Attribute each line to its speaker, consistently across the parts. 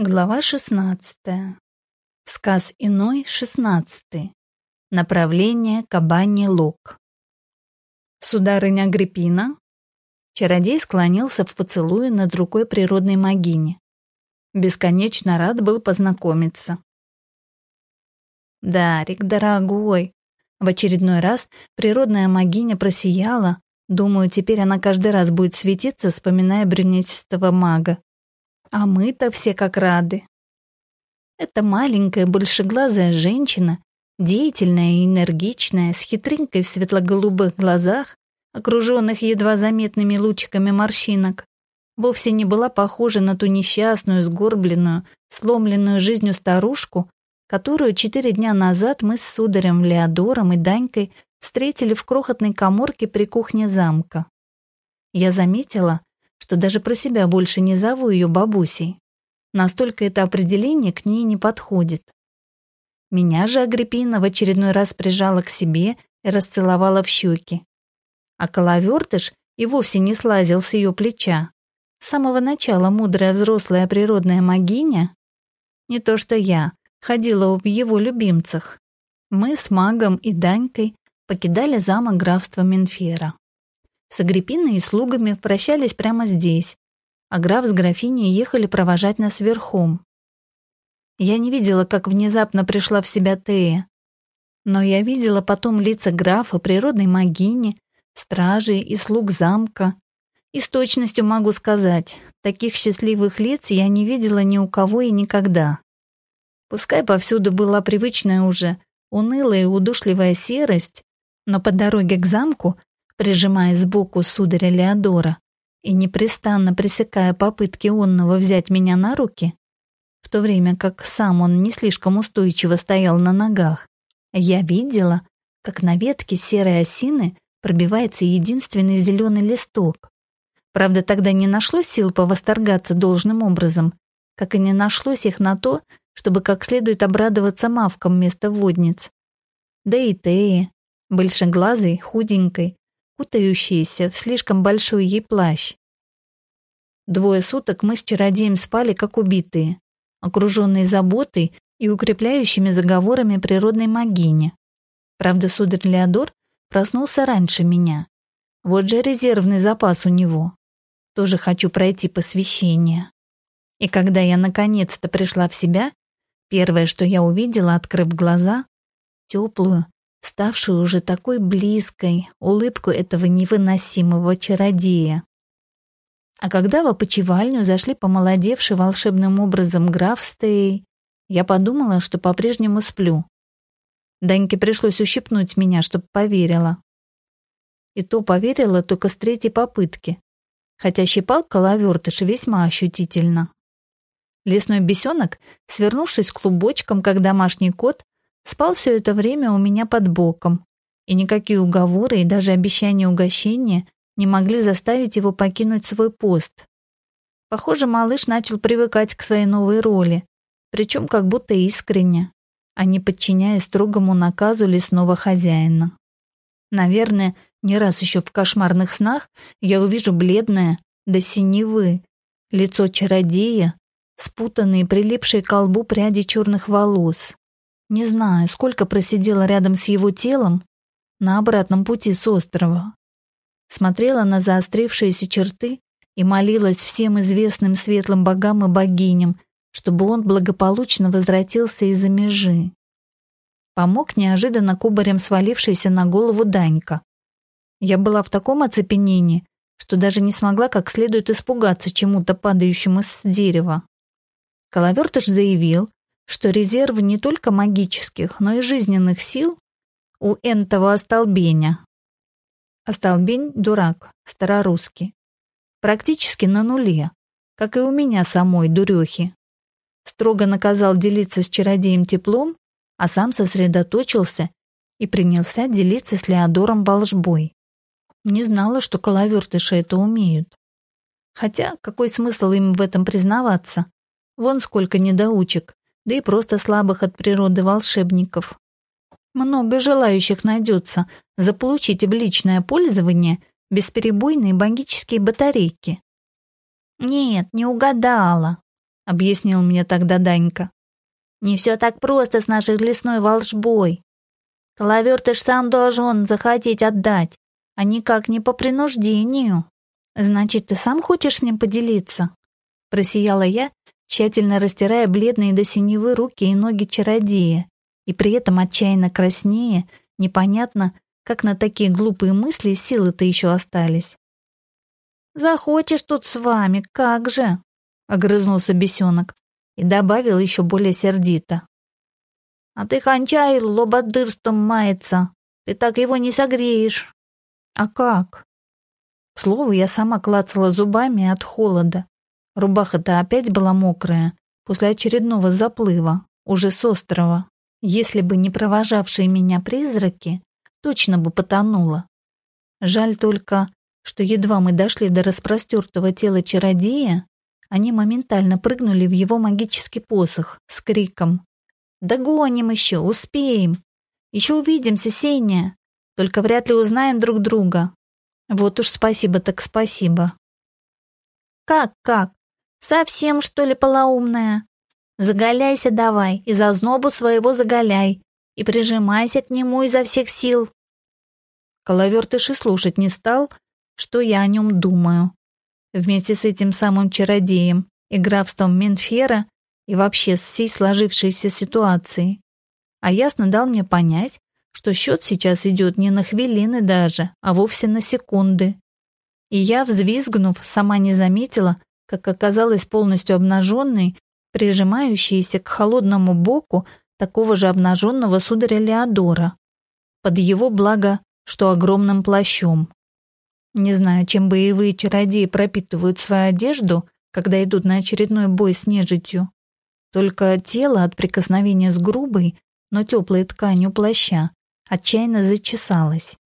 Speaker 1: Глава 16. Сказ иной 16. Направление Кабани Лук. Сударыня Агриппина. Чародей склонился в поцелуе над рукой природной могини. Бесконечно рад был познакомиться. Дарик, дорогой. В очередной раз природная могиня просияла. Думаю, теперь она каждый раз будет светиться, вспоминая брюнетистого мага. А мы-то все как рады. Эта маленькая большеглазая женщина, деятельная и энергичная, с хитринкой в светло-голубых глазах, окруженных едва заметными лучиками морщинок, вовсе не была похожа на ту несчастную, сгорбленную, сломленную жизнью старушку, которую четыре дня назад мы с сударем Леодором и Данькой встретили в крохотной коморке при кухне замка. Я заметила, что даже про себя больше не зову ее бабусей. Настолько это определение к ней не подходит. Меня же Агриппина в очередной раз прижала к себе и расцеловала в щеки. А коловертыш и вовсе не слазил с ее плеча. С самого начала мудрая взрослая природная магиня, не то что я, ходила в его любимцах. Мы с магом и Данькой покидали замок графства Менфера. С Агриппиной и слугами прощались прямо здесь, а граф с графиней ехали провожать нас верхом. Я не видела, как внезапно пришла в себя Тея, но я видела потом лица графа, природной магини, стражей и слуг замка. И с точностью могу сказать, таких счастливых лиц я не видела ни у кого и никогда. Пускай повсюду была привычная уже, унылая и удушливая серость, но по дороге к замку прижимая сбоку сударя Леодора и непрестанно пресекая попытки онного взять меня на руки, в то время как сам он не слишком устойчиво стоял на ногах, я видела, как на ветке серой осины пробивается единственный зеленый листок. Правда, тогда не нашлось сил повосторгаться должным образом, как и не нашлось их на то, чтобы как следует обрадоваться мавкам вместо водниц. Да и Теи, большеглазой, худенькой, кутающаяся в слишком большой ей плащ. Двое суток мы с чародеем спали как убитые, окруженные заботой и укрепляющими заговорами природной магини. Правда, сударь Леодор проснулся раньше меня. Вот же резервный запас у него. Тоже хочу пройти посвящение. И когда я наконец-то пришла в себя, первое, что я увидела, открыв глаза, теплую, ставшую уже такой близкой, улыбку этого невыносимого чародея. А когда в опочивальню зашли помолодевший волшебным образом граф Стей, я подумала, что по-прежнему сплю. Даньке пришлось ущипнуть меня, чтобы поверила. И то поверила только с третьей попытки, хотя щипал коловертыш весьма ощутительно. Лесной бесенок, свернувшись клубочком, как домашний кот, Спал все это время у меня под боком, и никакие уговоры и даже обещания угощения не могли заставить его покинуть свой пост. Похоже, малыш начал привыкать к своей новой роли, причем как будто искренне, а не подчиняясь строгому наказу лесного хозяина. Наверное, не раз еще в кошмарных снах я увижу бледное, до синевы, лицо чародея, спутанные, прилипшие к колбу пряди черных волос. Не знаю, сколько просидела рядом с его телом на обратном пути с острова. Смотрела на заострившиеся черты и молилась всем известным светлым богам и богиням, чтобы он благополучно возвратился из-за межи. Помог неожиданно кубарем свалившийся на голову Данька. Я была в таком оцепенении, что даже не смогла как следует испугаться чему-то падающему с дерева. Коловертыш заявил, что резервы не только магических, но и жизненных сил у энтого остолбеня. Остолбень – дурак, старорусский. Практически на нуле, как и у меня самой, дурехи. Строго наказал делиться с чародеем теплом, а сам сосредоточился и принялся делиться с Леодором волжбой. Не знала, что коловертыши это умеют. Хотя, какой смысл им в этом признаваться? Вон сколько недоучек да и просто слабых от природы волшебников. Много желающих найдется заполучить в личное пользование бесперебойные магические батарейки. «Нет, не угадала», — объяснил мне тогда Данька. Не все так просто с нашей лесной волшбой. Клавер ты ж сам должен захотеть отдать, а никак не по принуждению. Значит, ты сам хочешь с ним поделиться? Просияла я, тщательно растирая бледные до синевы руки и ноги чародея, и при этом отчаянно краснее, непонятно, как на такие глупые мысли силы-то еще остались. «Захочешь тут с вами, как же!» — огрызнулся бесенок и добавил еще более сердито. «А ты, ханчай, лободырством мается. Ты так его не согреешь». «А как?» К слову, я сама клацала зубами от холода. Рубаха-то опять была мокрая, после очередного заплыва, уже с острова. Если бы не провожавшие меня призраки, точно бы потонула. Жаль только, что едва мы дошли до распростертого тела чародея, они моментально прыгнули в его магический посох с криком «Догоним еще, успеем! Еще увидимся, Сеня! Только вряд ли узнаем друг друга!» Вот уж спасибо так спасибо. «Как-как? Совсем, что ли, полоумная? Заголяйся давай, и за знобу своего заголяй, и прижимайся к нему изо всех сил. Коловертыш и слушать не стал, что я о нем думаю. Вместе с этим самым чародеем и графством Менфера и вообще с всей сложившейся ситуацией. А ясно дал мне понять, что счет сейчас идет не на хвилины даже, а вовсе на секунды. И я, взвизгнув, сама не заметила, как оказалась полностью обнаженной, прижимающейся к холодному боку такого же обнаженного сударя Леодора. Под его благо, что огромным плащом. Не знаю, чем боевые чародеи пропитывают свою одежду, когда идут на очередной бой с нежитью. Только тело от прикосновения с грубой, но теплой тканью плаща отчаянно зачесалось.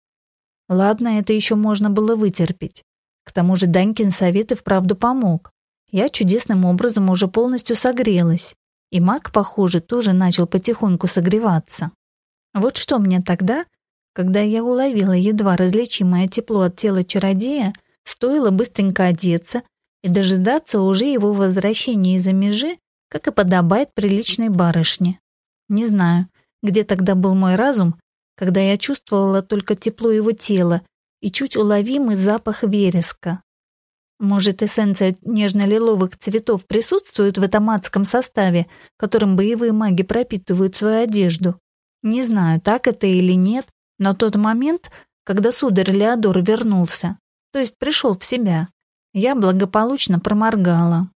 Speaker 1: Ладно, это еще можно было вытерпеть. К тому же Данькин совет и вправду помог. Я чудесным образом уже полностью согрелась, и маг, похоже, тоже начал потихоньку согреваться. Вот что мне тогда, когда я уловила едва различимое тепло от тела чародея, стоило быстренько одеться и дожидаться уже его возвращения из-за межи, как и подобает приличной барышне. Не знаю, где тогда был мой разум, когда я чувствовала только тепло его тела и чуть уловимый запах вереска. Может, эссенция нежно-лиловых цветов присутствует в этом адском составе, которым боевые маги пропитывают свою одежду? Не знаю, так это или нет, но тот момент, когда сударь Леодор вернулся, то есть пришел в себя, я благополучно проморгала.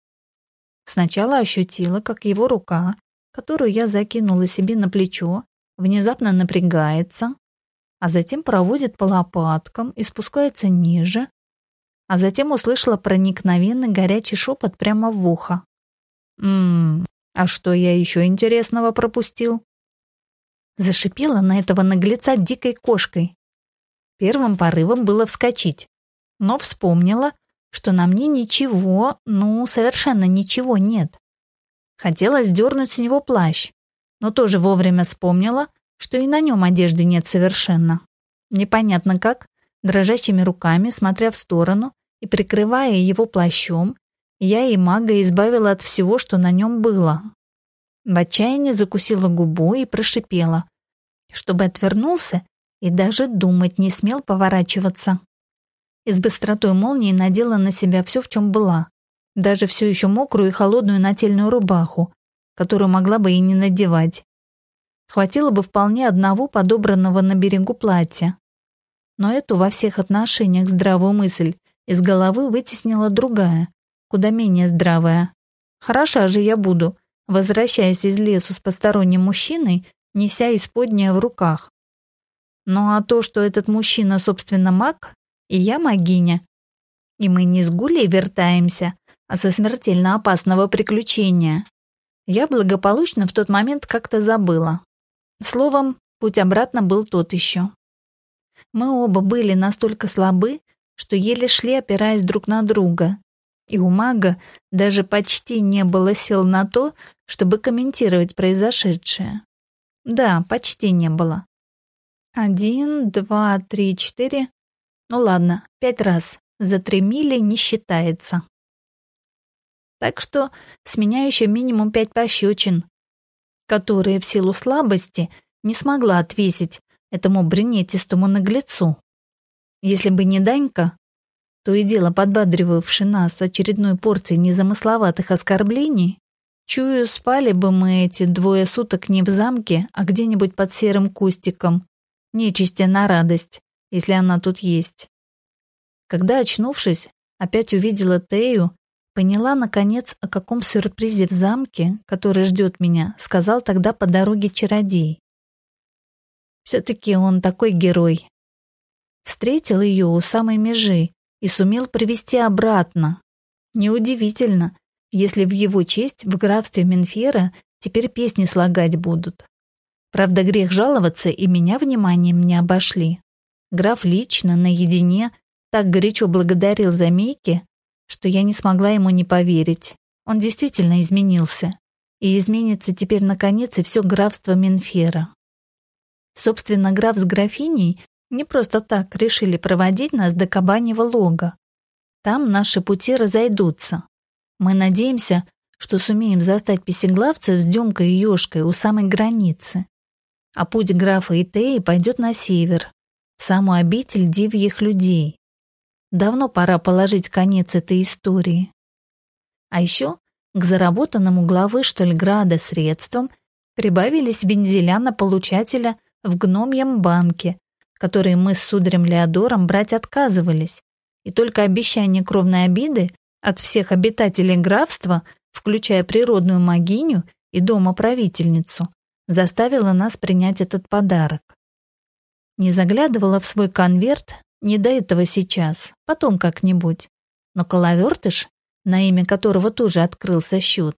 Speaker 1: Сначала ощутила, как его рука, которую я закинула себе на плечо, внезапно напрягается, а затем проводит по лопаткам и спускается ниже, а затем услышала проникновенный горячий шепот прямо в ухо. «Ммм, а что я еще интересного пропустил?» Зашипела на этого наглеца дикой кошкой. Первым порывом было вскочить, но вспомнила, что на мне ничего, ну, совершенно ничего нет. Хотела сдернуть с него плащ, но тоже вовремя вспомнила, что и на нем одежды нет совершенно. Непонятно как, дрожащими руками, смотря в сторону и прикрывая его плащом, я и мага избавила от всего, что на нем было. В отчаянии закусила губу и прошипела, чтобы отвернулся и даже думать не смел поворачиваться. И с быстротой молнии надела на себя все, в чем была, даже все еще мокрую и холодную нательную рубаху, которую могла бы и не надевать. Хватило бы вполне одного подобранного на берегу платья. Но эту во всех отношениях здравую мысль из головы вытеснила другая, куда менее здравая. Хороша же я буду, возвращаясь из лесу с посторонним мужчиной, неся исподнее в руках. Ну а то, что этот мужчина, собственно, маг, и я магиня, и мы не с гулей вертаемся, а со смертельно опасного приключения, я благополучно в тот момент как-то забыла. Словом, путь обратно был тот еще. Мы оба были настолько слабы, что еле шли, опираясь друг на друга. И у мага даже почти не было сил на то, чтобы комментировать произошедшее. Да, почти не было. Один, два, три, четыре. Ну ладно, пять раз. За три мили не считается. Так что с меня еще минимум пять пощечин, которые в силу слабости не смогла отвесить этому бринетистому наглецу. Если бы не Данька, то и дело подбадривавший нас очередной порцией незамысловатых оскорблений, чую, спали бы мы эти двое суток не в замке, а где-нибудь под серым кустиком, нечисти на радость, если она тут есть. Когда, очнувшись, опять увидела Тею, поняла, наконец, о каком сюрпризе в замке, который ждет меня, сказал тогда по дороге чародей. Все-таки он такой герой. Встретил ее у самой межи, и сумел привести обратно. Неудивительно, если в его честь в графстве Менфера теперь песни слагать будут. Правда, грех жаловаться, и меня вниманием не обошли. Граф лично, наедине, так горячо благодарил за Мейки, что я не смогла ему не поверить. Он действительно изменился. И изменится теперь, наконец, и все графство Менфера. Собственно, граф с графиней не просто так решили проводить нас до Кабаньего лога. Там наши пути разойдутся. Мы надеемся, что сумеем застать песеглавцев с Демкой и Ёшкой у самой границы. А путь графа и Теи пойдет на север, в саму обитель дивьих людей. Давно пора положить конец этой истории. А еще к заработанному главы Штольграда средствам прибавились вензеля на получателя в гномьем банке которые мы с сударем Леодором брать отказывались, и только обещание кровной обиды от всех обитателей графства, включая природную магиню и домоправительницу, заставило нас принять этот подарок. Не заглядывала в свой конверт, не до этого сейчас, потом как-нибудь. Но Коловертыш, на имя которого тоже открылся счет,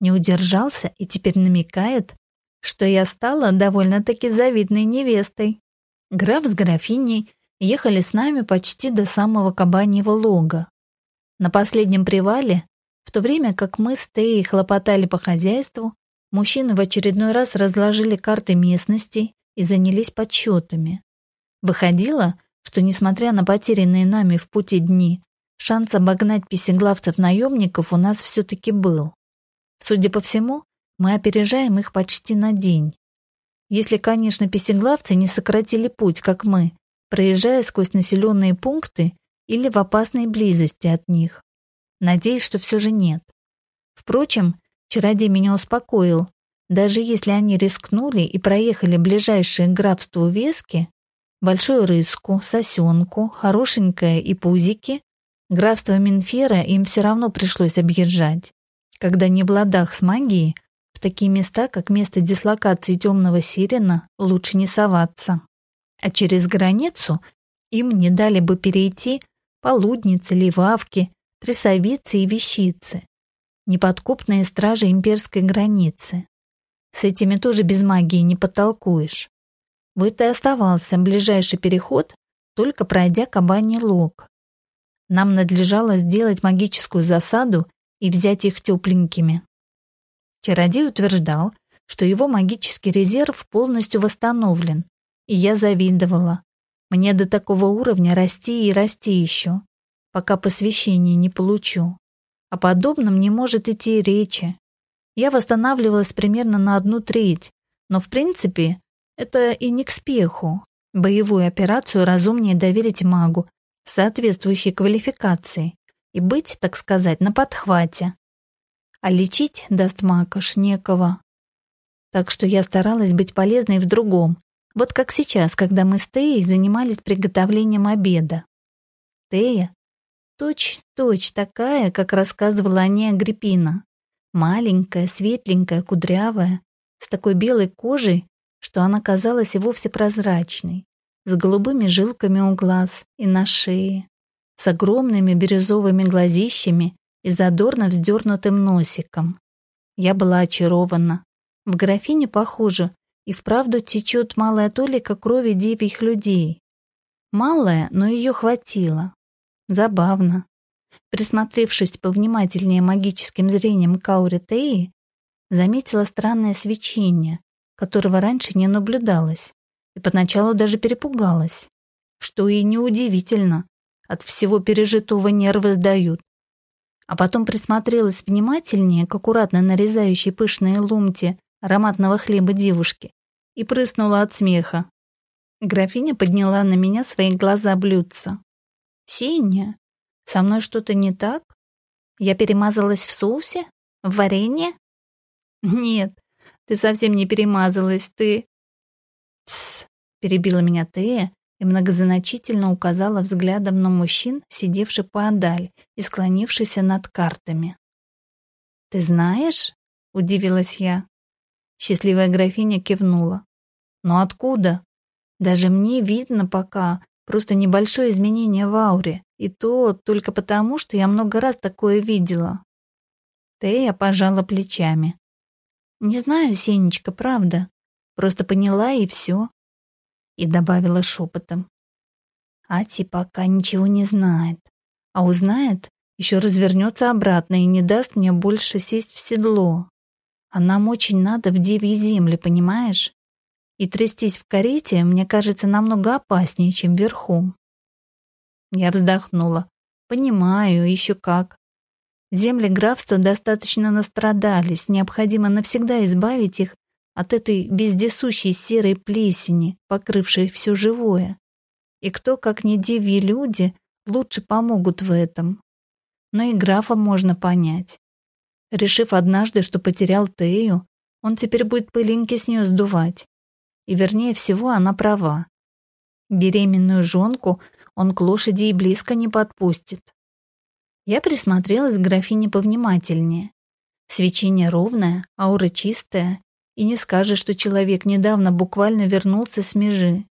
Speaker 1: не удержался и теперь намекает, что я стала довольно-таки завидной невестой. Граф с графиней ехали с нами почти до самого кабаньего лога. На последнем привале, в то время как мы с Теей хлопотали по хозяйству, мужчины в очередной раз разложили карты местности и занялись подсчетами. Выходило, что, несмотря на потерянные нами в пути дни, шанс обогнать песеглавцев-наемников у нас все-таки был. Судя по всему, мы опережаем их почти на день. Если, конечно, песеглавцы не сократили путь, как мы, проезжая сквозь населенные пункты или в опасной близости от них. Надеюсь, что все же нет. Впрочем, чародей меня успокоил. Даже если они рискнули и проехали ближайшие к графству Вески, Большую Рыску, Сосенку, Хорошенькое и Пузики, графство Минфера им все равно пришлось объезжать. Когда не в ладах с магией, такие места, как место дислокации темного сирена, лучше не соваться. А через границу им не дали бы перейти полудницы, ливавки, трясовицы и вещицы. Неподкупные стражи имперской границы. С этими тоже без магии не потолкуешь. Вот и оставался ближайший переход, только пройдя кабаний лог. Нам надлежало сделать магическую засаду и взять их тепленькими. Чародей утверждал, что его магический резерв полностью восстановлен, и я завидовала. Мне до такого уровня расти и расти еще, пока посвящение не получу. О подобном не может идти речи. Я восстанавливалась примерно на одну треть, но в принципе это и не к спеху. Боевую операцию разумнее доверить магу соответствующей квалификации и быть, так сказать, на подхвате а лечить даст макаш некого. Так что я старалась быть полезной в другом, вот как сейчас, когда мы с Теей занимались приготовлением обеда. Тея точь-точь такая, как рассказывала о ней Агриппина. Маленькая, светленькая, кудрявая, с такой белой кожей, что она казалась и вовсе прозрачной, с голубыми жилками у глаз и на шее, с огромными бирюзовыми глазищами и задорно вздернутым носиком. Я была очарована. В графине, похоже, и вправду течет малая толика крови девять людей. Малая, но ее хватило. Забавно. Присмотревшись повнимательнее магическим зрением к ауре Теи, заметила странное свечение, которого раньше не наблюдалось, и поначалу даже перепугалась. Что и неудивительно, от всего пережитого нервы сдают. а потом присмотрелась внимательнее к аккуратно нарезающей пышные ломти ароматного хлеба девушки и прыснула от смеха. Графиня подняла на меня свои глаза блюдца. «Синяя, со мной что-то не так? Я перемазалась в соусе? В варенье?» «Нет, ты совсем не перемазалась, ты...» «Тсс», — перебила меня Тея и многозначительно указала взглядом на мужчин, сидевших поодаль и склонившихся над картами. «Ты знаешь?» — удивилась я. Счастливая графиня кивнула. «Но откуда? Даже мне видно пока просто небольшое изменение в ауре, и то только потому, что я много раз такое видела». Тея пожала плечами. «Не знаю, Сенечка, правда. Просто поняла и все и добавила шепотом. Ати пока ничего не знает, а узнает, еще развернется обратно и не даст мне больше сесть в седло. А нам очень надо в девьи земли, понимаешь? И трястись в карете, мне кажется, намного опаснее, чем верхом. Я вздохнула. Понимаю, еще как. Земли графства достаточно настрадались, необходимо навсегда избавить их от этой вездесущей серой плесени, покрывшей все живое. И кто, как не дивьи люди, лучше помогут в этом. Но и графа можно понять. Решив однажды, что потерял Тею, он теперь будет пылинки с нее сдувать. И вернее всего она права. Беременную жонку он к лошади и близко не подпустит. Я присмотрелась к графине повнимательнее. Свечение ровное, аура чистая, и не скажешь, что человек недавно буквально вернулся с межи.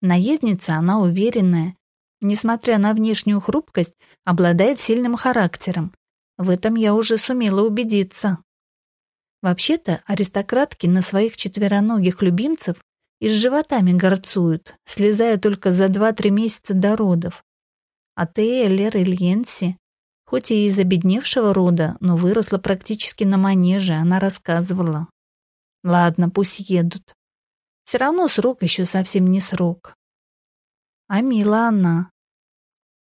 Speaker 1: Наездница, она уверенная, несмотря на внешнюю хрупкость, обладает сильным характером. В этом я уже сумела убедиться. Вообще-то аристократки на своих четвероногих любимцев и с животами горцуют, слезая только за два-три месяца до родов. А Тея Лер Ильенси, хоть и из обедневшего рода, но выросла практически на манеже, она рассказывала. Ладно, пусть едут. Все равно срок еще совсем не срок. А мила она.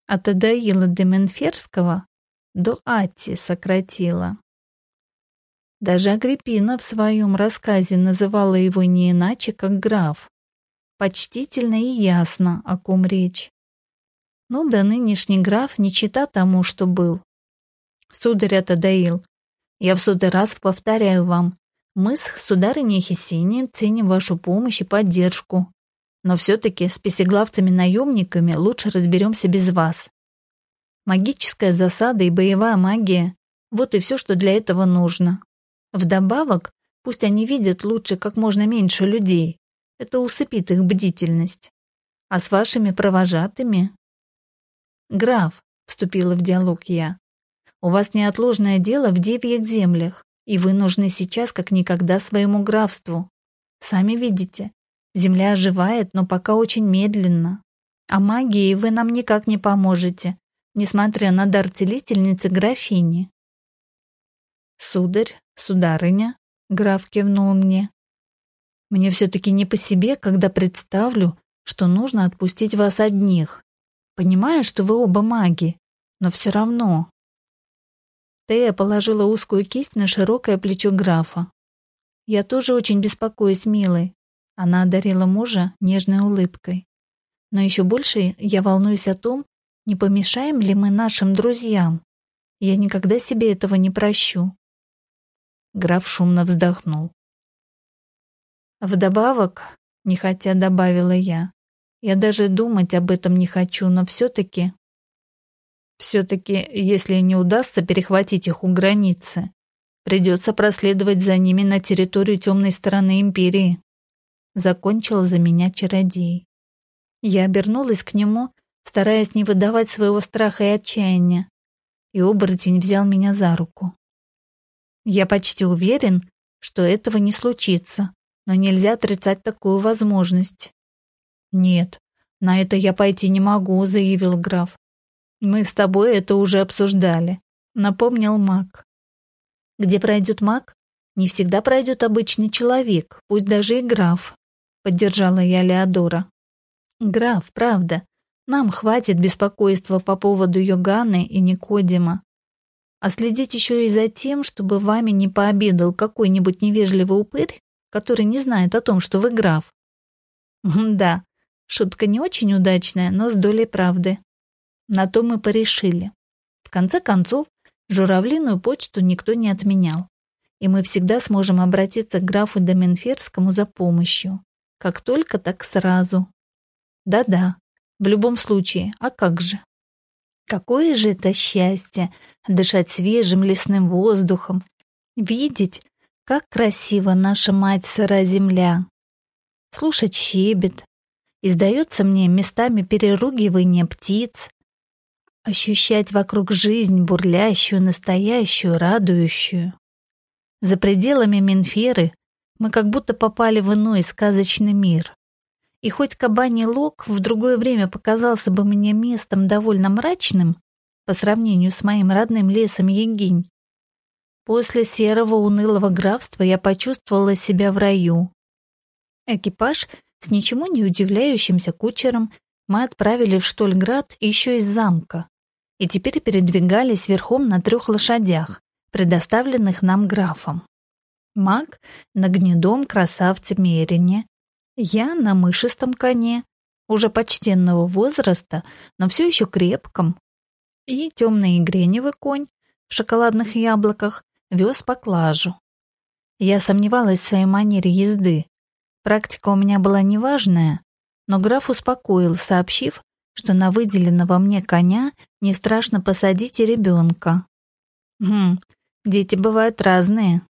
Speaker 1: От Адаила Деменферского до Ати сократила. Даже Агриппина в своем рассказе называла его не иначе, как граф. Почтительно и ясно, о ком речь. Ну да нынешний граф не чита тому, что был. Сударь Атадаил, я в сотый раз повторяю вам, мы с сударыней Хесением ценим вашу помощь и поддержку. Но все-таки с песеглавцами-наемниками лучше разберемся без вас. Магическая засада и боевая магия – вот и все, что для этого нужно. Вдобавок, пусть они видят лучше как можно меньше людей. Это усыпит их бдительность. А с вашими провожатыми? Граф, вступила в диалог я, у вас неотложное дело в девьих землях. И вы нужны сейчас как никогда своему графству. Сами видите, земля оживает, но пока очень медленно. А магией вы нам никак не поможете, несмотря на дар целительницы графини. Сударь, сударыня, граф кивнул мне. Мне все-таки не по себе, когда представлю, что нужно отпустить вас одних. Понимаю, что вы оба маги, но все равно. Тея положила узкую кисть на широкое плечо графа. «Я тоже очень беспокоюсь, милый». Она одарила мужа нежной улыбкой. «Но еще больше я волнуюсь о том, не помешаем ли мы нашим друзьям. Я никогда себе этого не прощу». Граф шумно вздохнул. «Вдобавок, нехотя добавила я, я даже думать об этом не хочу, но все-таки все-таки, если не удастся перехватить их у границы, придется проследовать за ними на территорию темной стороны Империи. Закончил за меня чародей. Я обернулась к нему, стараясь не выдавать своего страха и отчаяния, и оборотень взял меня за руку. Я почти уверен, что этого не случится, но нельзя отрицать такую возможность. Нет, на это я пойти не могу, заявил граф. Мы с тобой это уже обсуждали, напомнил маг. Где пройдет маг, не всегда пройдет обычный человек, пусть даже и граф, поддержала я Леодора. Граф, правда, нам хватит беспокойства по поводу Йоганы и Никодима. А следить еще и за тем, чтобы вами не пообедал какой-нибудь невежливый упырь, который не знает о том, что вы граф. Да, шутка не очень удачная, но с долей правды. На то мы порешили. В конце концов, журавлиную почту никто не отменял, и мы всегда сможем обратиться к графу Доменферскому за помощью. Как только, так сразу. Да-да, в любом случае, а как же? Какое же это счастье дышать свежим лесным воздухом, видеть, как красиво наша мать сыра земля, слушать щебет, издается мне местами переругивание птиц, ощущать вокруг жизнь бурлящую, настоящую, радующую. За пределами Менферы мы как будто попали в иной сказочный мир. И хоть Кабаний Лог в другое время показался бы мне местом довольно мрачным по сравнению с моим родным лесом Егинь, после серого унылого графства я почувствовала себя в раю. Экипаж с ничему не удивляющимся кучером мы отправили в Штольград еще из замка и теперь передвигались верхом на трех лошадях, предоставленных нам графом. Маг на гнедом красавце Мерине, я на мышистом коне, уже почтенного возраста, но все еще крепком, и темный греневый конь в шоколадных яблоках вез поклажу. Я сомневалась в своей манере езды. Практика у меня была неважная, но граф успокоил, сообщив, что на выделенного мне коня не страшно посадить и ребенка. Хм, дети бывают разные.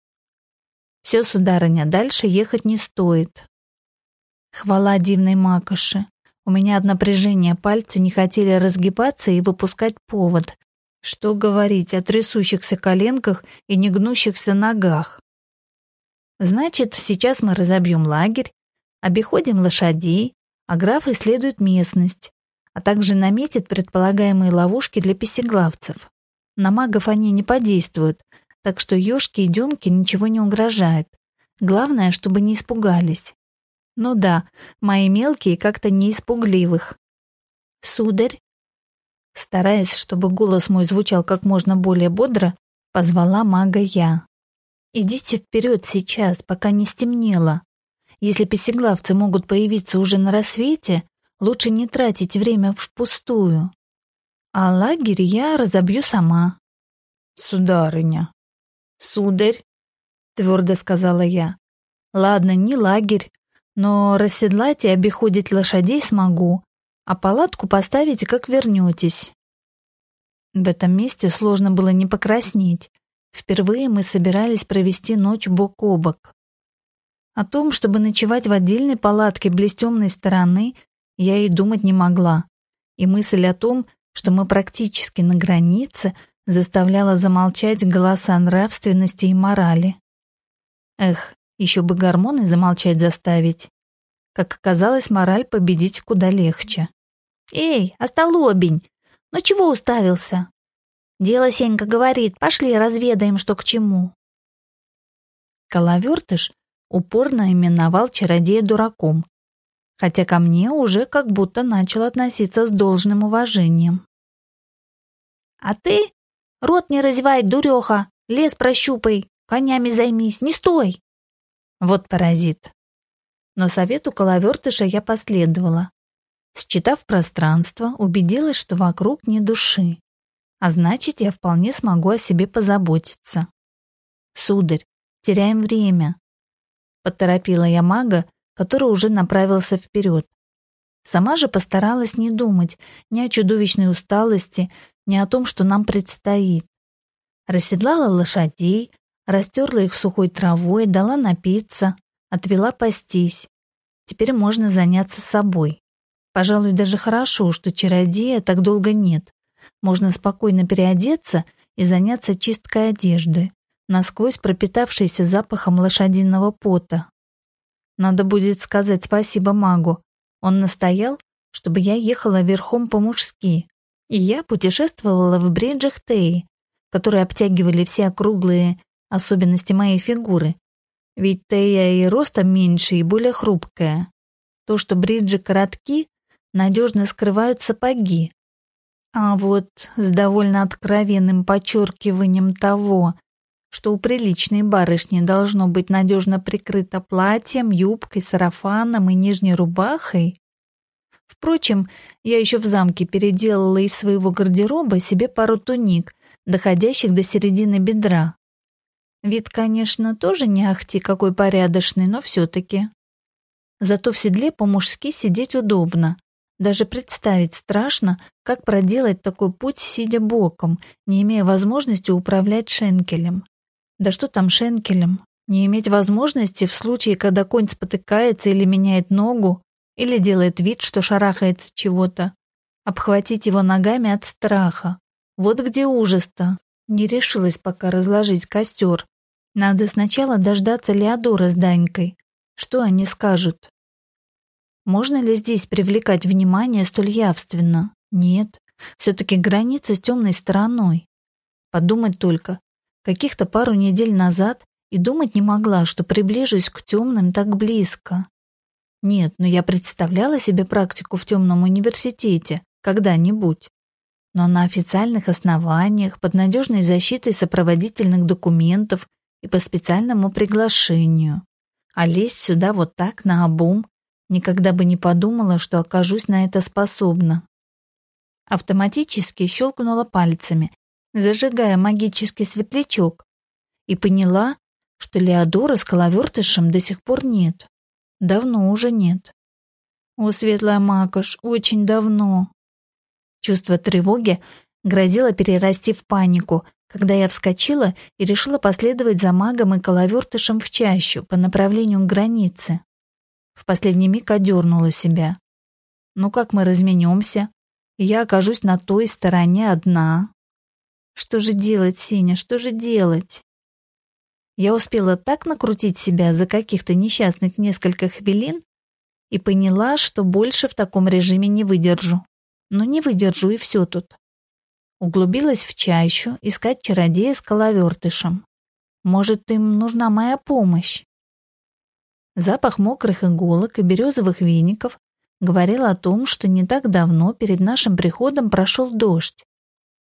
Speaker 1: Все, сударыня, дальше ехать не стоит. Хвала дивной макоши. У меня от напряжения пальцы не хотели разгибаться и выпускать повод. Что говорить о трясущихся коленках и негнущихся ногах? Значит, сейчас мы разобьем лагерь, обиходим лошадей, а граф исследует местность, а также наметит предполагаемые ловушки для песеглавцев. На магов они не подействуют, так что ёшки и дёмки ничего не угрожает. Главное, чтобы не испугались. Ну да, мои мелкие как-то не испугливых. Сударь, стараясь, чтобы голос мой звучал как можно более бодро, позвала мага я. Идите вперед сейчас, пока не стемнело. Если песеглавцы могут появиться уже на рассвете, лучше не тратить время впустую. А лагерь я разобью сама. Сударыня. Сударь, твердо сказала я. Ладно, не лагерь, но расседлать и обиходить лошадей смогу, а палатку поставите, как вернетесь. В этом месте сложно было не покраснеть. Впервые мы собирались провести ночь бок о бок. О том, чтобы ночевать в отдельной палатке близ темной стороны, я и думать не могла. И мысль о том, что мы практически на границе, заставляла замолчать голоса нравственности и морали. Эх, еще бы гормоны замолчать заставить. Как оказалось, мораль победить куда легче. «Эй, остолобень! Ну чего уставился?» «Дело Сенька говорит, пошли разведаем, что к чему». Коловертыш упорно именовал чародея дураком, хотя ко мне уже как будто начал относиться с должным уважением. «А ты? Рот не разевай, дуреха! Лес прощупай, конями займись, не стой!» Вот паразит. Но совету коловертыша я последовала. Считав пространство, убедилась, что вокруг ни души. А значит, я вполне смогу о себе позаботиться. «Сударь, теряем время», — поторопила я мага, который уже направился вперед. Сама же постаралась не думать ни о чудовищной усталости, ни о том, что нам предстоит. Расседлала лошадей, растерла их сухой травой, дала напиться, отвела пастись. Теперь можно заняться собой. Пожалуй, даже хорошо, что чародея так долго нет. Можно спокойно переодеться и заняться чисткой одежды, насквозь пропитавшейся запахом лошадиного пота. Надо будет сказать спасибо магу. Он настоял, чтобы я ехала верхом по-мужски, и я путешествовала в бриджах Теи, которые обтягивали все округлые особенности моей фигуры. Ведь Тея и ростом меньше, и более хрупкая. То, что бриджи коротки, надежно скрывают сапоги. А вот с довольно откровенным подчеркиванием того, что у приличной барышни должно быть надежно прикрыто платьем, юбкой, сарафаном и нижней рубахой. Впрочем, я еще в замке переделала из своего гардероба себе пару туник, доходящих до середины бедра. Вид, конечно, тоже не ахти какой порядочный, но все-таки. Зато в седле по-мужски сидеть удобно. Даже представить страшно, как проделать такой путь, сидя боком, не имея возможности управлять шенкелем. Да что там шенкелем? Не иметь возможности в случае, когда конь спотыкается или меняет ногу, или делает вид, что шарахается чего-то. Обхватить его ногами от страха. Вот где ужас-то. Не решилась пока разложить костер. Надо сначала дождаться Леодора с Данькой. Что они скажут? Можно ли здесь привлекать внимание столь явственно? Нет. Все-таки граница с темной стороной. Подумать только, каких-то пару недель назад и думать не могла, что приближусь к темным так близко. Нет, но я представляла себе практику в темном университете когда-нибудь. Но на официальных основаниях, под надежной защитой сопроводительных документов и по специальному приглашению. А лезть сюда вот так, на обум, никогда бы не подумала, что окажусь на это способна. Автоматически щелкнула пальцами, зажигая магический светлячок, и поняла, что Леодора с коловертышем до сих пор нет. Давно уже нет. О, светлая макаш, очень давно. Чувство тревоги грозило перерасти в панику, когда я вскочила и решила последовать за магом и коловертышем в чащу по направлению к границе. В последний миг одернула себя. Ну как мы разменемся? Я окажусь на той стороне одна. Что же делать, Сеня, что же делать? Я успела так накрутить себя за каких-то несчастных несколько хвилин и поняла, что больше в таком режиме не выдержу. Но не выдержу и все тут. Углубилась в чащу искать чародея с коловертышем. Может, им нужна моя помощь? Запах мокрых иголок и березовых веников говорил о том, что не так давно перед нашим приходом прошел дождь.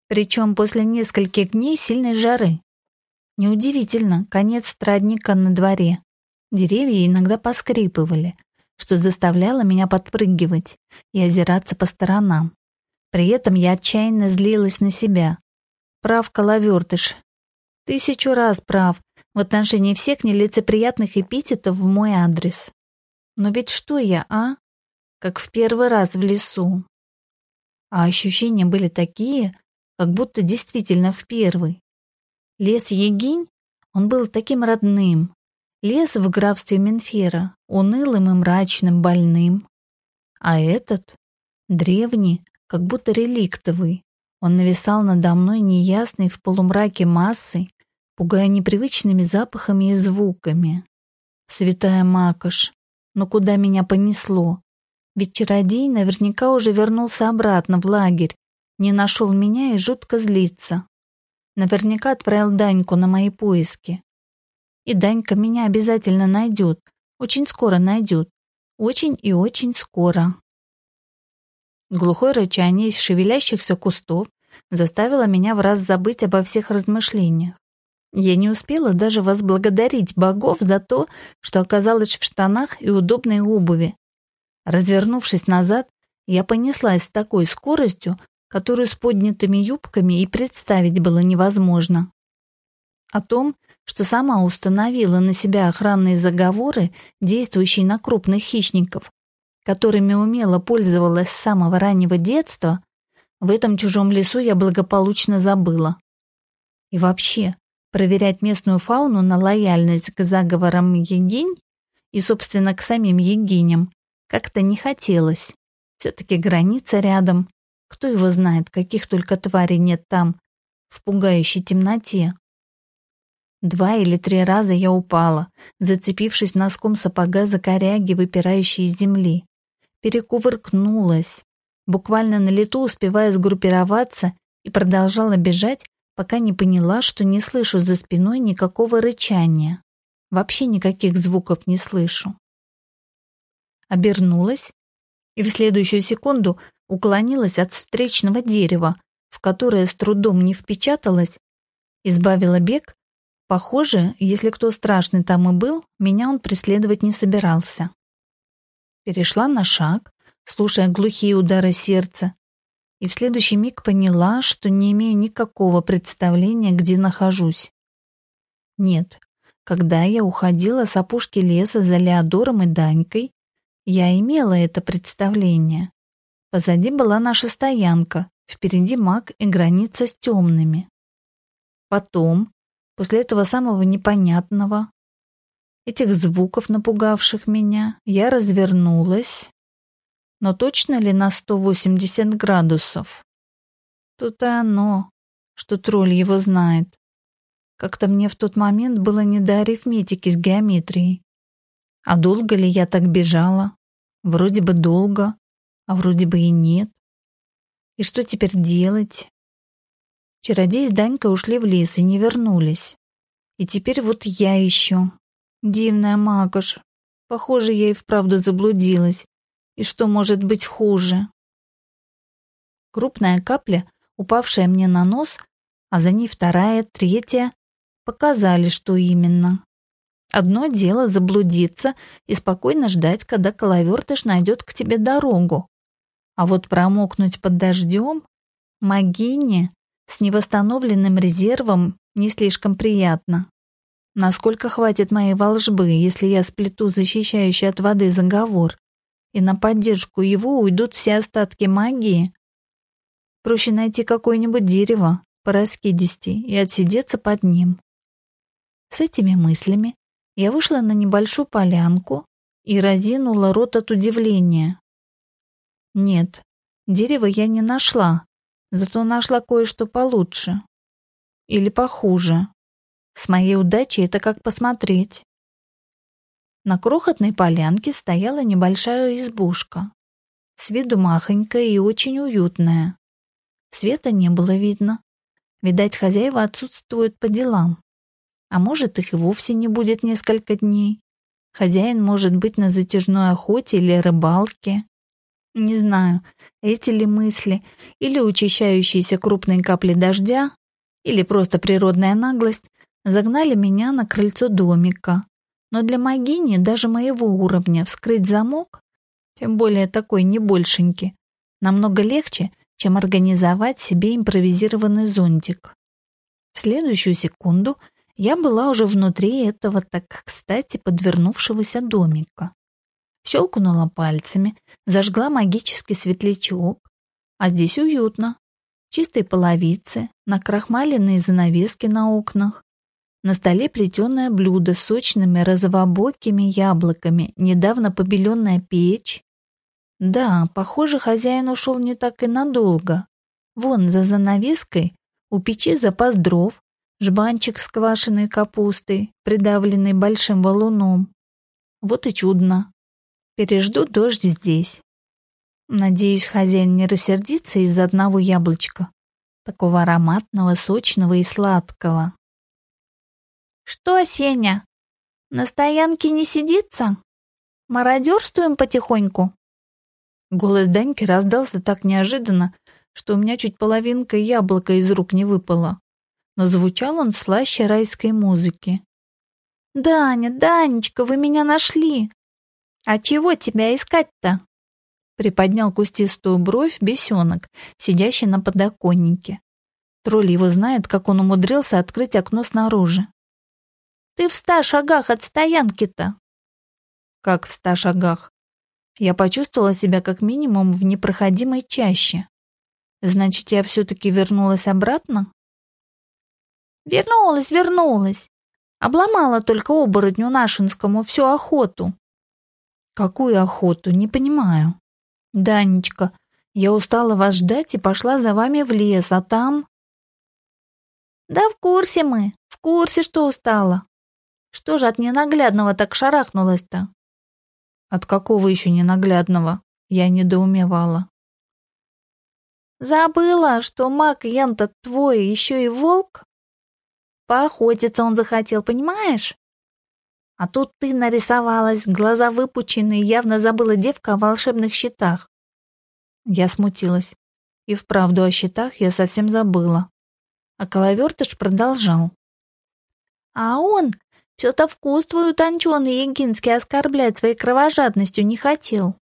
Speaker 1: Причем после нескольких дней сильной жары. Неудивительно, конец страдника на дворе. Деревья иногда поскрипывали, что заставляло меня подпрыгивать и озираться по сторонам. При этом я отчаянно злилась на себя. Прав коловертыш. Тысячу раз прав в отношении всех нелицеприятных эпитетов в мой адрес. Но ведь что я, а? Как в первый раз в лесу. А ощущения были такие, как будто действительно в первый. Лес Егинь, он был таким родным. Лес в графстве Менфера, унылым и мрачным, больным. А этот, древний, как будто реликтовый, он нависал надо мной неясной в полумраке массой, пугая непривычными запахами и звуками. Святая Макаш, но куда меня понесло? Ведь чародей наверняка уже вернулся обратно в лагерь, не нашел меня и жутко злится. Наверняка отправил Даньку на мои поиски. И Данька меня обязательно найдет. Очень скоро найдет. Очень и очень скоро. Глухое рычание из шевелящихся кустов заставило меня в раз забыть обо всех размышлениях. Я не успела даже возблагодарить богов за то, что оказалась в штанах и удобной обуви. Развернувшись назад, я понеслась с такой скоростью, которую с поднятыми юбками и представить было невозможно. О том, что сама установила на себя охранные заговоры, действующие на крупных хищников, которыми умело пользовалась с самого раннего детства, в этом чужом лесу я благополучно забыла. И вообще, проверять местную фауну на лояльность к заговорам егинь и, собственно, к самим егиням как-то не хотелось. Все-таки граница рядом, кто его знает, каких только тварей нет там, в пугающей темноте. Два или три раза я упала, зацепившись носком сапога за коряги, выпирающие из земли. Перекувыркнулась, буквально на лету успевая сгруппироваться и продолжала бежать, пока не поняла, что не слышу за спиной никакого рычания. Вообще никаких звуков не слышу. Обернулась и в следующую секунду уклонилась от встречного дерева, в которое с трудом не впечаталась, избавила бег. Похоже, если кто страшный там и был, меня он преследовать не собирался. Перешла на шаг, слушая глухие удары сердца, и в следующий миг поняла, что не имею никакого представления, где нахожусь. Нет, когда я уходила с опушки леса за Леодором и Данькой, я имела это представление. Позади была наша стоянка, впереди маг и граница с темными. Потом, после этого самого непонятного, этих звуков, напугавших меня, я развернулась. Но точно ли на 180 градусов? Тут и оно, что тролль его знает. Как-то мне в тот момент было не до арифметики с геометрией. А долго ли я так бежала? Вроде бы долго, а вроде бы и нет. И что теперь делать? Чародей с Данькой ушли в лес и не вернулись. И теперь вот я еще. Дивная Макаш. Похоже, я и вправду заблудилась. И что может быть хуже? Крупная капля, упавшая мне на нос, а за ней вторая, третья, показали, что именно. Одно дело заблудиться и спокойно ждать, когда коловертыш найдет к тебе дорогу. А вот промокнуть под дождем Магине с невосстановленным резервом не слишком приятно. Насколько хватит моей волжбы, если я сплету защищающий от воды заговор, и на поддержку его уйдут все остатки магии? Проще найти какое-нибудь дерево по раскидисти и отсидеться под ним. С этими мыслями я вышла на небольшую полянку и разинула рот от удивления. Нет, дерева я не нашла, зато нашла кое-что получше. Или похуже. С моей удачей это как посмотреть. На крохотной полянке стояла небольшая избушка. С виду махонькая и очень уютная. Света не было видно. Видать, хозяева отсутствуют по делам. А может, их и вовсе не будет несколько дней. Хозяин может быть на затяжной охоте или рыбалке. Не знаю, эти ли мысли, или учащающиеся крупные капли дождя, или просто природная наглость, загнали меня на крыльцо домика. Но для могини даже моего уровня вскрыть замок, тем более такой небольшенький, намного легче, чем организовать себе импровизированный зонтик. В следующую секунду я была уже внутри этого так кстати подвернувшегося домика. Щелкнула пальцами, зажгла магический светлячок. А здесь уютно. Чистые половицы, накрахмаленные занавески на окнах. На столе плетеное блюдо с сочными розовобокими яблоками, недавно побеленная печь. Да, похоже, хозяин ушел не так и надолго. Вон за занавеской у печи запас дров, жбанчик с квашеной капустой, придавленный большим валуном. Вот и чудно. Пережду дождь здесь. Надеюсь, хозяин не рассердится из-за одного яблочка, такого ароматного, сочного и сладкого. «Что, Сеня, на стоянке не сидится? Мародерствуем потихоньку?» Голос Даньки раздался так неожиданно, что у меня чуть половинка яблока из рук не выпала но звучал он слаще райской музыки. «Даня, Данечка, вы меня нашли! А чего тебя искать-то?» Приподнял кустистую бровь бесенок, сидящий на подоконнике. Тролль его знает, как он умудрился открыть окно снаружи. «Ты в ста шагах от стоянки-то!» «Как в ста шагах?» Я почувствовала себя как минимум в непроходимой чаще. Значит, я все-таки вернулась обратно? Вернулась, вернулась. Обломала только оборотню нашинскому всю охоту. Какую охоту, не понимаю. Данечка, я устала вас ждать и пошла за вами в лес, а там... Да в курсе мы, в курсе, что устала. Что же от ненаглядного так шарахнулась-то? От какого еще ненаглядного? Я недоумевала. Забыла, что маг Янта твой еще и волк? Поохотиться он захотел, понимаешь? А тут ты нарисовалась, глаза выпученные, явно забыла девка о волшебных щитах. Я смутилась. И вправду о счетах я совсем забыла. А коловертыш продолжал. А он все-то вкус твой утонченный егинский оскорблять своей кровожадностью не хотел.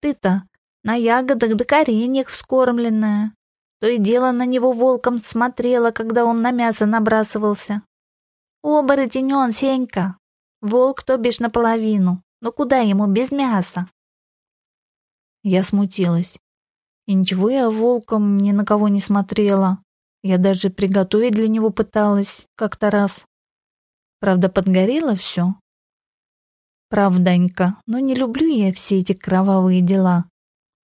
Speaker 1: Ты-то на ягодах да кореньях вскормленная. То и дело на него волком смотрела, когда он на мясо набрасывался. Оборотень он, Сенька. Волк, то бишь наполовину. Но куда ему без мяса? Я смутилась. И ничего я волком ни на кого не смотрела. Я даже приготовить для него пыталась как-то раз. Правда, подгорело все. Правданька, но не люблю я все эти кровавые дела.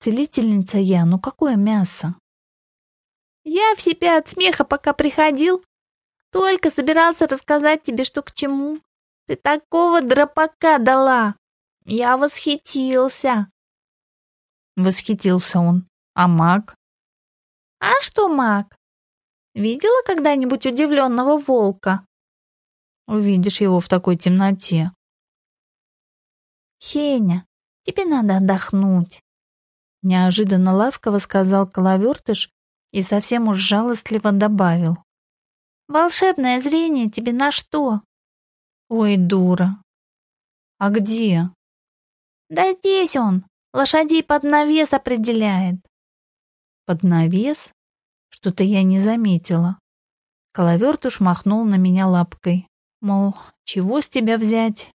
Speaker 1: Целительница я, ну какое мясо? Я в себя от смеха пока приходил. Только собирался рассказать тебе, что к чему. Ты такого дропака дала. Я восхитился. Восхитился он. А маг? А что маг? Видела когда-нибудь удивленного волка? Увидишь его в такой темноте. Сеня, тебе надо отдохнуть. Неожиданно ласково сказал Коловертыш и совсем уж жалостливо добавил. Волшебное зрение тебе на что? Ой, дура. А где? Да здесь он. Лошадей под навес определяет. Под навес? Что-то я не заметила. Коловертуш махнул на меня лапкой. Мол, чего с тебя взять?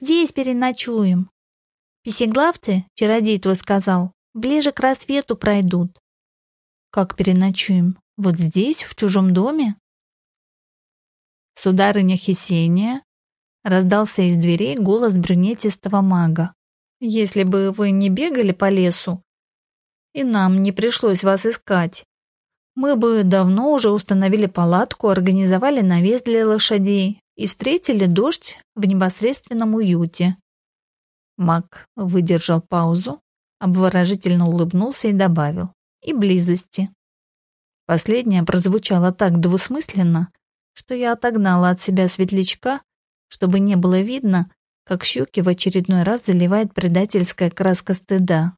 Speaker 1: Здесь переночуем. Песеглавцы, чародей твой сказал, ближе к рассвету пройдут. Как переночуем? Вот здесь, в чужом доме? Сударыня Хесения, раздался из дверей голос брюнетистого мага. Если бы вы не бегали по лесу, и нам не пришлось вас искать. Мы бы давно уже установили палатку, организовали навес для лошадей и встретили дождь в непосредственном уюте. Мак выдержал паузу, обворожительно улыбнулся и добавил. И близости. Последнее прозвучало так двусмысленно, что я отогнала от себя светлячка, чтобы не было видно, как щеки в очередной раз заливает предательская краска стыда.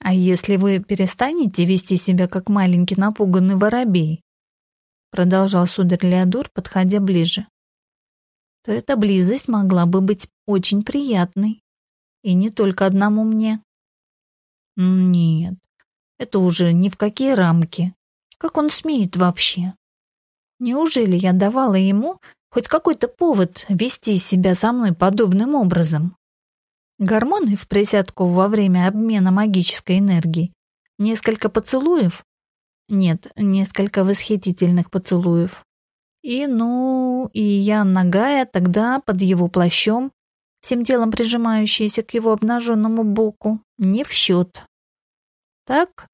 Speaker 1: А если вы перестанете вести себя как маленький напуганный воробей, продолжал сударь Леодор, подходя ближе, то эта близость могла бы быть очень приятной. И не только одному мне. Нет, это уже ни в какие рамки. Как он смеет вообще? Неужели я давала ему хоть какой-то повод вести себя со мной подобным образом? Гормоны в присядку во время обмена магической энергией. Несколько поцелуев? Нет, несколько восхитительных поцелуев. И, ну, и я нагая тогда под его плащом, всем телом прижимающаяся к его обнаженному боку, не в счет. Так,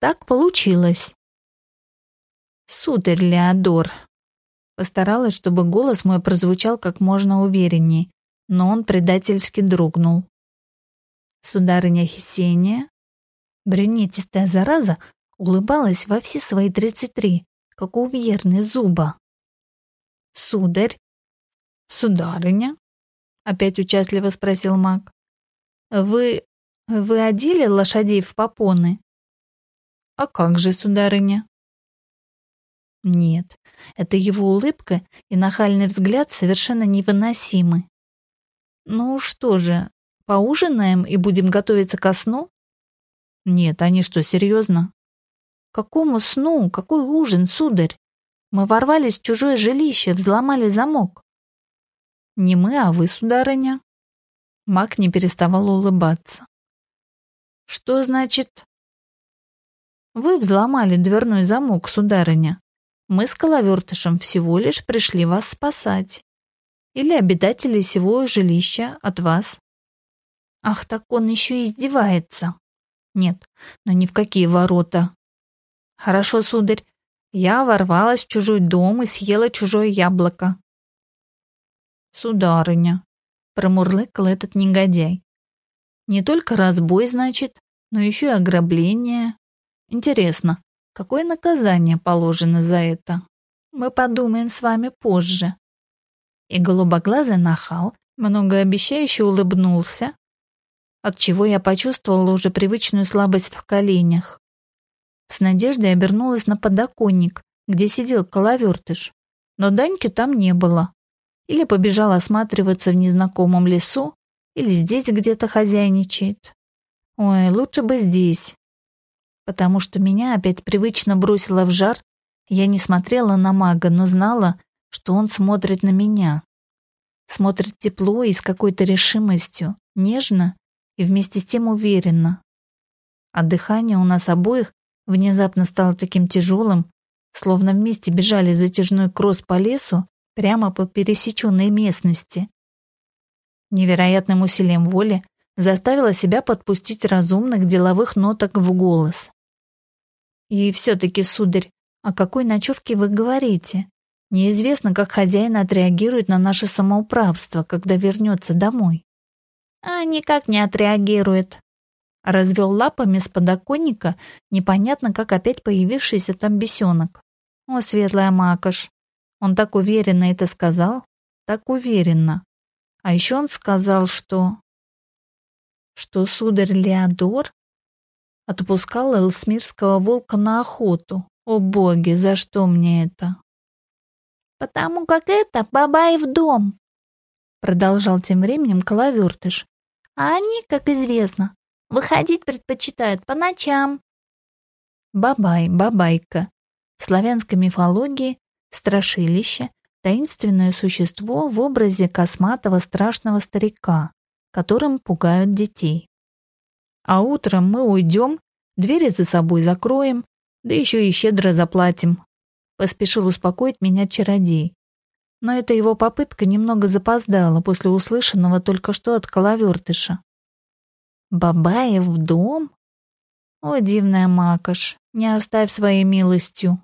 Speaker 1: так получилось. Сударь Леодор. Постаралась, чтобы голос мой прозвучал как можно уверенней, но он предательски дрогнул. Сударыня Хесения, брюнетистая зараза, улыбалась во все свои тридцать три, как у верны зуба. «Сударь?» «Сударыня?» — опять участливо спросил маг. «Вы... вы одели лошадей в попоны?» «А как же, сударыня?» Нет, это его улыбка и нахальный взгляд совершенно невыносимы. Ну что же, поужинаем и будем готовиться ко сну? Нет, они что, серьезно? Какому сну? Какой ужин, сударь? Мы ворвались в чужое жилище, взломали замок. Не мы, а вы, сударыня. Мак не переставал улыбаться. Что значит? Вы взломали дверной замок, сударыня. Мы с Коловертышем всего лишь пришли вас спасать или обитателей сего жилища от вас. Ах, так он еще издевается. Нет, но ни в какие ворота. Хорошо, сударь, я ворвалась в чужой дом и съела чужое яблоко. Сударыня, промурлыкал этот негодяй. Не только разбой, значит, но еще и ограбление. Интересно, какое наказание положено за это? Мы подумаем с вами позже. И голубоглазый нахал многообещающе улыбнулся, отчего я почувствовала уже привычную слабость в коленях. С надеждой обернулась на подоконник, где сидел коловертыш, но Даньки там не было. Или побежал осматриваться в незнакомом лесу, или здесь где-то хозяйничает. Ой, лучше бы здесь. Потому что меня опять привычно бросило в жар. Я не смотрела на мага, но знала, что он смотрит на меня. Смотрит тепло и с какой-то решимостью, нежно и вместе с тем уверенно. А дыхание у нас обоих внезапно стало таким тяжелым, словно вместе бежали затяжной кросс по лесу прямо по пересеченной местности. Невероятным усилием воли заставила себя подпустить разумных деловых ноток в голос. «И все-таки, сударь, о какой ночевке вы говорите? Неизвестно, как хозяин отреагирует на наше самоуправство, когда вернется домой». «А никак не отреагирует», развел лапами с подоконника непонятно как опять появившийся там бесенок. О, светлая макаш! Он так уверенно это сказал, так уверенно. А еще он сказал, что... Что сударь Леодор отпускал элсмирского волка на охоту. О боги, за что мне это?
Speaker 2: Потому как это бабай в дом, продолжал тем временем Коловертыш. А они, как известно, выходить предпочитают по ночам.
Speaker 1: Бабай, бабайка. В славянской мифологии страшилище таинственное существо в образе косматого страшного старика, которым пугают детей. А утром мы уйдем, двери за собой закроем, да еще и щедро заплатим. Поспешил успокоить меня чародей. Но эта его попытка немного запоздала после услышанного только что от коловертыша. Бабаев в дом? О, дивная макаш, не оставь своей милостью.